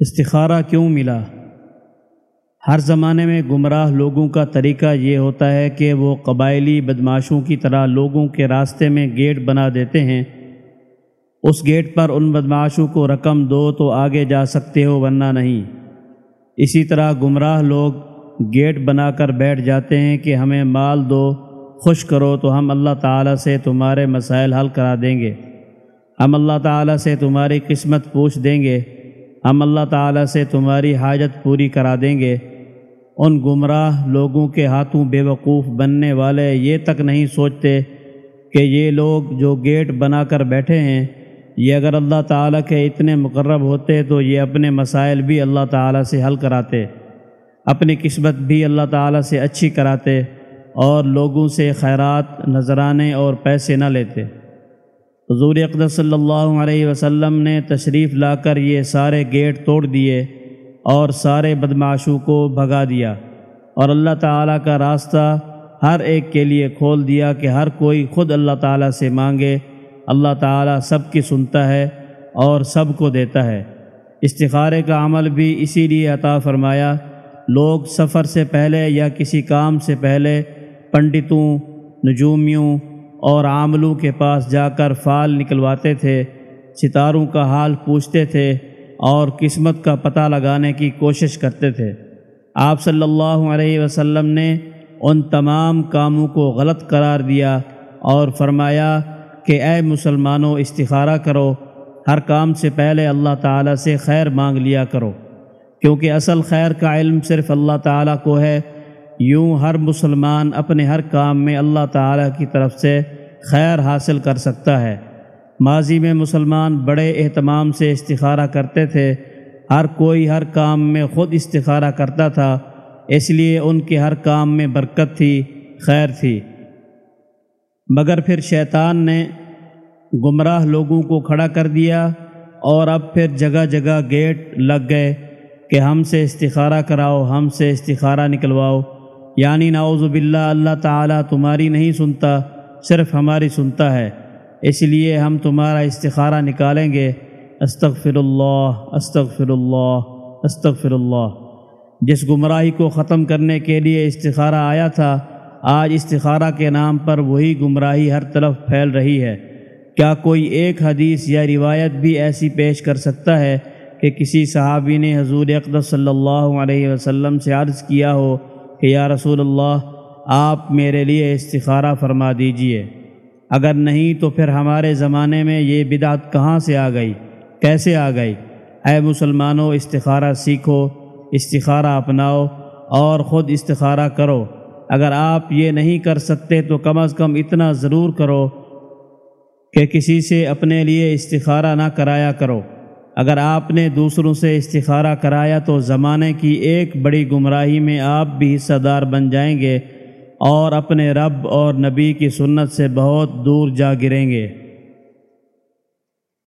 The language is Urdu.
استخارہ کیوں ملا؟ ہر زمانے میں گمراہ لوگوں کا طریقہ یہ ہوتا ہے کہ وہ قبائلی بدماشوں کی طرح لوگوں کے راستے میں گیٹ بنا دیتے ہیں۔ اس گیٹ پر ان بدماشوں کو رقم دو تو آگے جا سکتے ہو ورنہ نہیں۔ اسی طرح گمراہ لوگ گیٹ بنا کر بیٹھ جاتے ہیں کہ ہمیں مال دو، خوش کرو تو ہم اللہ تعالیٰ سے تمہارے مسائل حل کرا دیں گے۔ ہم اللہ تعالیٰ سے تمہاری قسمت پوچھ دیں گے۔ ہم اللہ تعالیٰ سے تمہاری حاجت پوری کرا دیں گے۔ ان گمراہ لوگوں کے ہاتھوں بے وقوف بننے والے یہ تک نہیں سوچتے کہ یہ لوگ جو گیٹ بنا کر بیٹھے ہیں، یہ اگر اللہ تعالیٰ کے اتنے مقرب ہوتے تو یہ اپنے مسائل بھی اللہ تعالیٰ سے حل کراتے۔ اپنی قسمت بھی اللہ تعالیٰ سے اچھی کراتے اور لوگوں سے خیرات، نذرانے اور پیسے نہ لیتے۔ حضور اقدس صلی اللہ علیہ وسلم نے تشریف لا کر یہ سارے گیٹ توڑ دیے اور سارے بدماشوں کو بھگا دیا اور اللہ تعالیٰ کا راستہ ہر ایک کے لیے کھول دیا کہ ہر کوئی خود اللہ تعالیٰ سے مانگے، اللہ تعالیٰ سب کی سنتا ہے اور سب کو دیتا ہے۔ استخارے کا عمل بھی اسی لیے عطا فرمایا، لوگ سفر سے پہلے یا کسی کام سے پہلے، پنڈتوں، نجومیوں اور عاملوں کے پاس جا کر فال نکلواتے تھے، ستاروں کا حال پوچھتے تھے اور قسمت کا پتہ لگانے کی کوشش کرتے تھے۔ آپ صلی اللہ علیہ وسلم نے ان تمام کاموں کو غلط قرار دیا اور فرمایا کہ اے مسلمانوں، استخارہ کرو، ہر کام سے پہلے اللہ تعالیٰ سے خیر مانگ لیا کرو، کیونکہ اصل خیر کا علم صرف اللہ تعالیٰ کو ہے یوں ہر مسلمان اپنے ہر کام میں اللہ تعالیٰ کی طرف سے خیر حاصل کر سکتا ہے۔ ماضی میں مسلمان بڑے اہتمام سے استخارہ کرتے تھے۔ ہر کوئی ہر کام میں خود استخارہ کرتا تھا، اس لیے ان کے ہر کام میں برکت تھی، خیر تھی۔ مگر پھر شیطان نے گمراہ لوگوں کو کھڑا کر دیا اور اب پھر جگہ جگہ گیٹ لگ گئے کہ ہم سے استخارہ کراؤ، ہم سے استخارہ نکلواؤ۔ یعنی نعوذ باللہ اللہ تعالیٰ تمہاری نہیں سنتا، صرف ہماری سنتا ہے۔ اس لیے ہم تمہارا استخارہ نکالیں گے۔ استغفر اللہ استغفر اللہ استغفر اللہ جس گمراہی کو ختم کرنے کے لیے استخارہ آیا تھا، آج استخارہ کے نام پر وہی گمراہی ہر طرف پھیل رہی ہے۔ کیا کوئی ایک حدیث یا روایت بھی ایسی پیش کر سکتا ہے کہ کسی صحابی نے حضور اقدس صلی اللہ علیہ وسلم سے عرض کیا ہو کہ یا رسول اللہ، آپ میرے لیے استخارہ فرما دیجیے۔ اگر نہیں تو پھر ہمارے زمانے میں یہ بدعت کہاں سے آ گئی؟ کیسے آ گئی؟ اے مسلمانوں استخارہ سیکھو استخارہ اپناؤ اور خود استخارہ کرو۔ اگر آپ یہ نہیں کر سکتے تو کم از کم اتنا ضرور کرو کہ کسی سے اپنے لیے استخارہ نہ کرایا کرو۔ اگر آپ نے دوسروں سے استخارہ کرایا تو زمانے کی ایک بڑی گمراہی میں آپ بھی حصہ دار بن جائیں گے اور اپنے رب اور نبی کی سنت سے بہت دور جا گریں گے۔